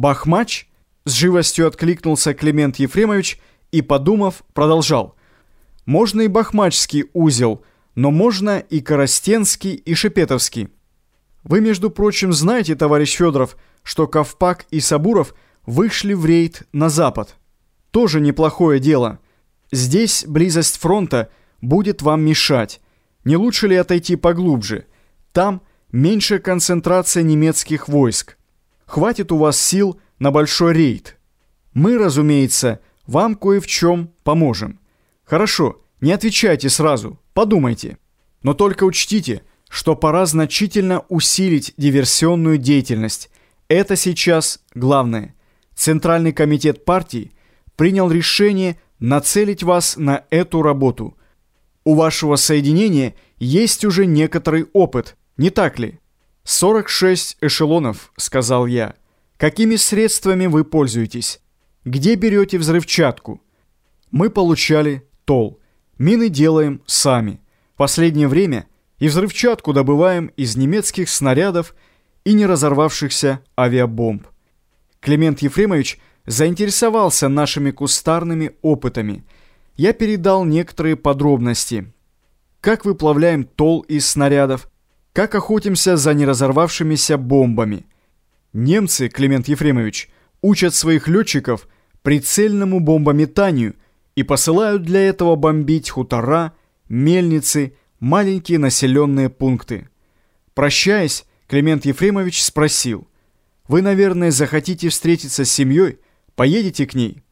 «Бахмач?» — с живостью откликнулся Климент Ефремович и, подумав, продолжал. «Можно и бахмачский узел, но можно и Коростенский, и Шепетовский. Вы, между прочим, знаете, товарищ Федоров, что Ковпак и Сабуров вышли в рейд на запад. Тоже неплохое дело. Здесь близость фронта будет вам мешать. Не лучше ли отойти поглубже? Там меньше концентрация немецких войск. Хватит у вас сил на большой рейд. Мы, разумеется, вам кое в чем поможем. Хорошо, не отвечайте сразу, подумайте. Но только учтите, что пора значительно усилить диверсионную деятельность. Это сейчас главное. Центральный комитет партии принял решение нацелить вас на эту работу. У вашего соединения есть уже некоторый опыт, не так ли? 46 эшелонов, сказал я. Какими средствами вы пользуетесь? Где берете взрывчатку? Мы получали тол. Мины делаем сами. Последнее время и взрывчатку добываем из немецких снарядов и не разорвавшихся авиабомб. Климент Ефремович заинтересовался нашими кустарными опытами. Я передал некоторые подробности. Как выплавляем тол из снарядов, как охотимся за неразорвавшимися бомбами. Немцы, Климент Ефремович, учат своих летчиков прицельному бомбометанию и посылают для этого бомбить хутора, мельницы, маленькие населенные пункты. Прощаясь, Климент Ефремович спросил, «Вы, наверное, захотите встретиться с семьей? Поедете к ней?»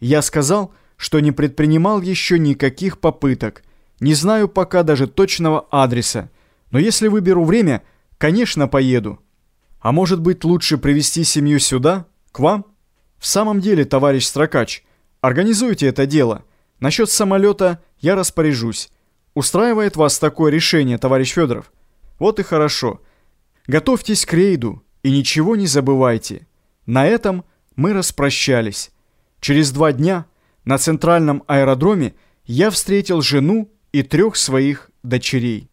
Я сказал, что не предпринимал еще никаких попыток, не знаю пока даже точного адреса, но если выберу время, конечно, поеду. А может быть, лучше привести семью сюда, к вам? В самом деле, товарищ Строкач, организуйте это дело. Насчет самолета я распоряжусь. Устраивает вас такое решение, товарищ Федоров? Вот и хорошо. Готовьтесь к рейду и ничего не забывайте. На этом мы распрощались. Через два дня на центральном аэродроме я встретил жену и трех своих дочерей.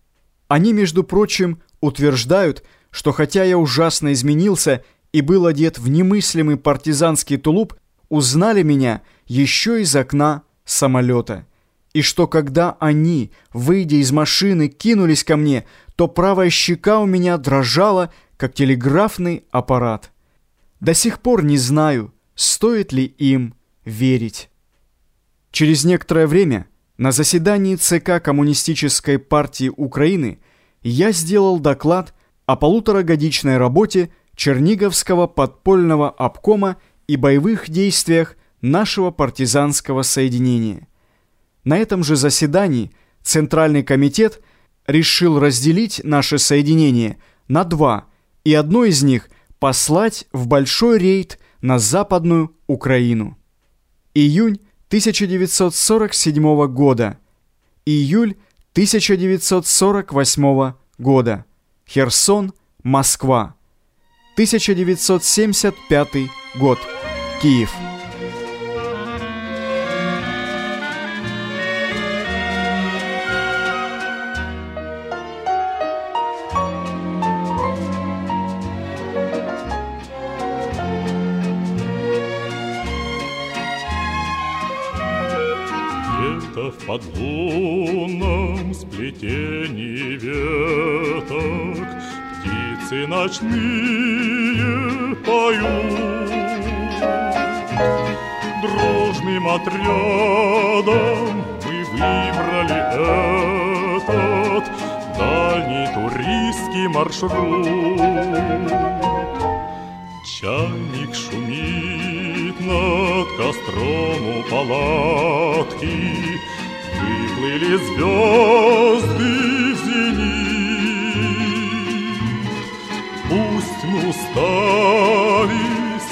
Они, между прочим, утверждают, что хотя я ужасно изменился и был одет в немыслимый партизанский тулуп, узнали меня еще из окна самолета. И что когда они, выйдя из машины, кинулись ко мне, то правая щека у меня дрожала, как телеграфный аппарат. До сих пор не знаю, стоит ли им верить. Через некоторое время на заседании ЦК Коммунистической партии Украины я сделал доклад о полуторагодичной работе Черниговского подпольного обкома и боевых действиях нашего партизанского соединения. На этом же заседании Центральный комитет решил разделить наше соединение на два и одно из них послать в большой рейд на Западную Украину. Июнь 1947 года. Июль 1948 года. Херсон, Москва. 1975 год. Киев. Где-то в подлунном сплетении веток Птицы ночные поют. Дружным отрядом мы выбрали этот Дальний туристский маршрут. Чайник шумит над костром у палатки, Выплыли звезды в зенит. Пусть мы устали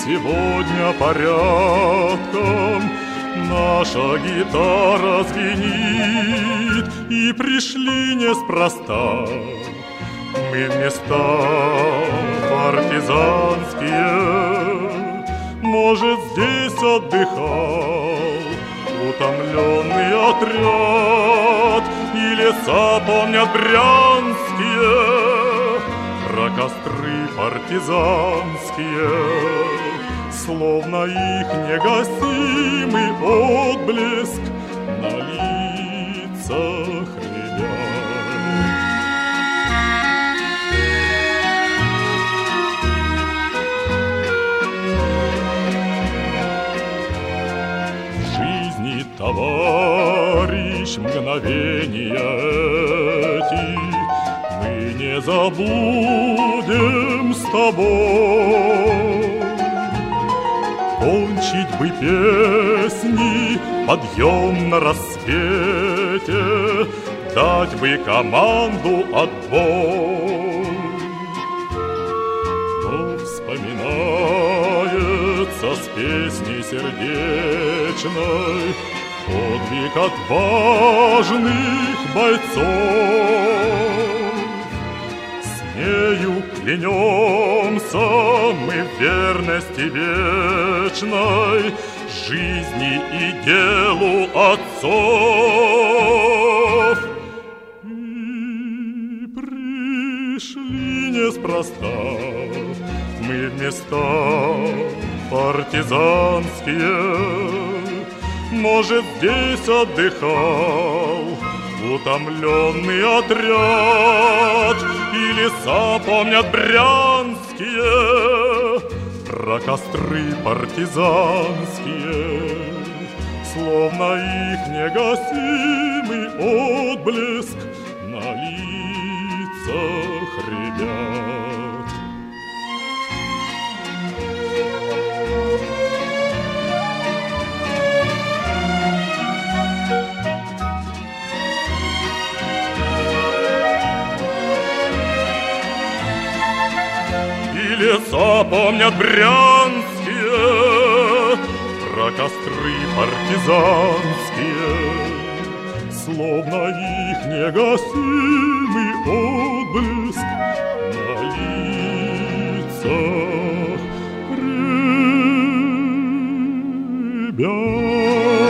сегодня порядком, Наша гитара звенит, И пришли неспроста мы в места партизанские, Может, здесь отдыхал утомленный отряд, И леса помнят брянские про костры партизанские. Словно их негасимый отблеск На товарищ мгновения эти Мы не забудем с тобой Кончить бы песни, подъем на рассвете, Дать бы команду отбой. Но вспоминается с песней сердечной Подвиг отважных бойцов. Нею клянемся мы в верности вечной Жизни и делу отцов. И пришли неспроста мы в места партизанские Может, здесь отдыхал утомленный отряд И леса помнят брянские Про костры партизанские Словно их негасимый отблеск На лицах ребят помнят брянские Про костры партизанские. Словно их негасимый отблеск На лицах ребят.